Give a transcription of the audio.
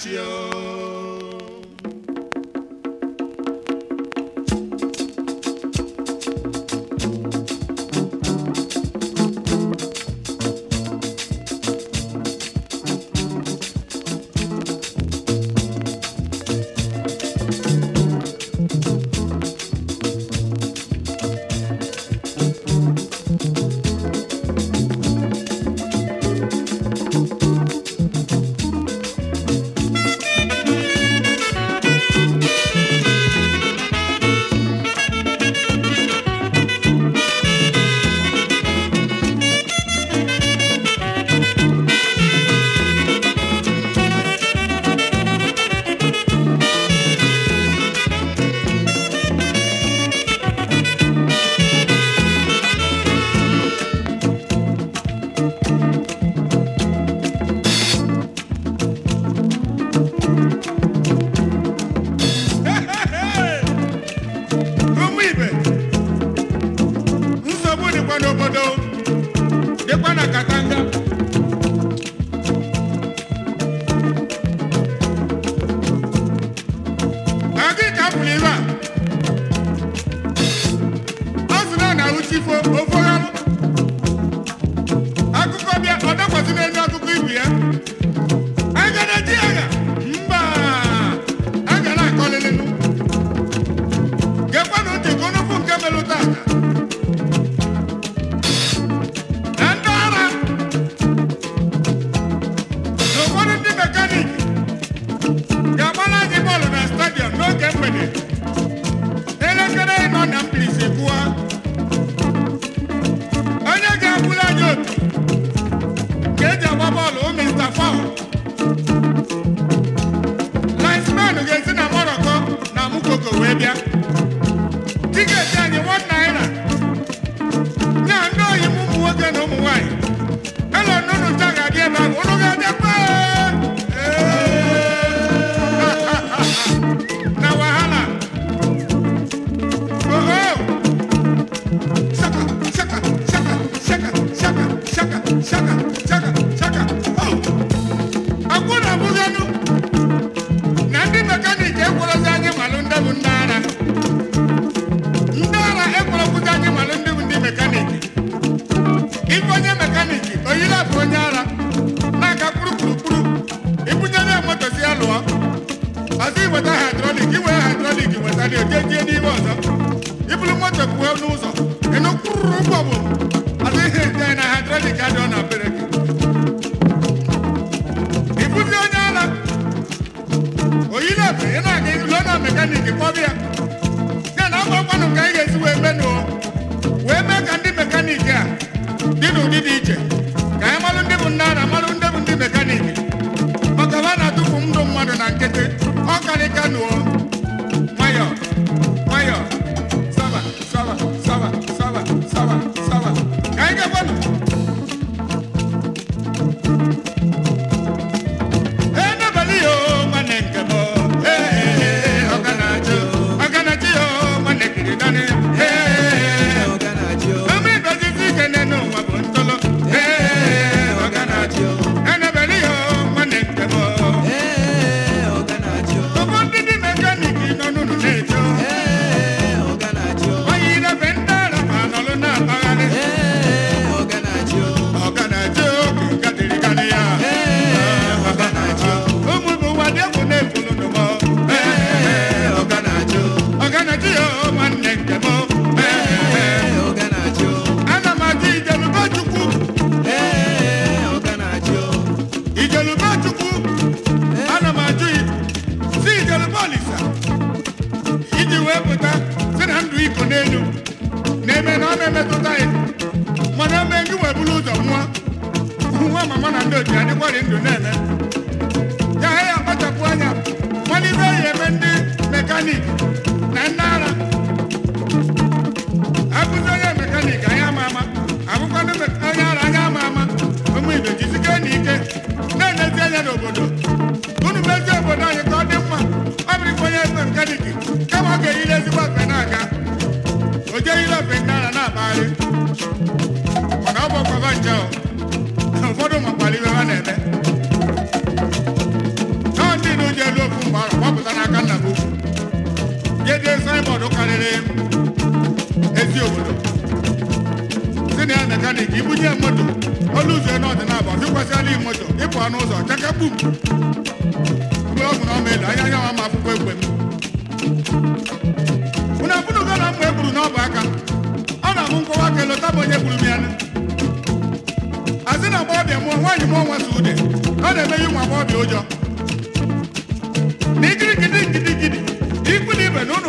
You. yekwana katanga mekaniki ịbụ mekaniki oyila bụ onye ara na-aga kpurukpurukpuru ibunye onye moto si ya lụọ ọzọ iweta haidrọlik iwe haidrọlik wetara ojejie n'ime ọzọ iburu moto kwuo n'ụzọ ịnụkwururu ụgbọ bụ ọzọ ihe nje na haidrọlik adịọ na bere gị ịbụzi onye ara oyila bụ ị na-aga lụọ na mekaniki kpọbịa dị dị mama na ndị otu adịkwari ndụ na-eme ya ha ya akpachapụ anya mana ya eme ndị mekanik na ndị ara abụzi onye mekanik anya ama ama abụkwa onye ara anya ama ama ụmụ ibe jizike na ike na-enezi anya n'obodo ọnọdụ karịrị ezi obodo si na ya mekaniki ibunye moto olu ụzọ n'ọdịnaba zụkwasịala moto ịpụ ọnụ ụzọ chakapụ mgbe ọ bụ na ọma elu anya anyanwụ ama akwụkwọ egbe m ụna bụrụ gana mgbe e gburu aka ọ na amụ nkọwa aka elota bụ onye gburu m ya asị na agbọghọbịa mụọ nwaanyị mụọ nwa so ude ọ na-eme ya ụmụ agbọghọbịa ụjọ n'ikiri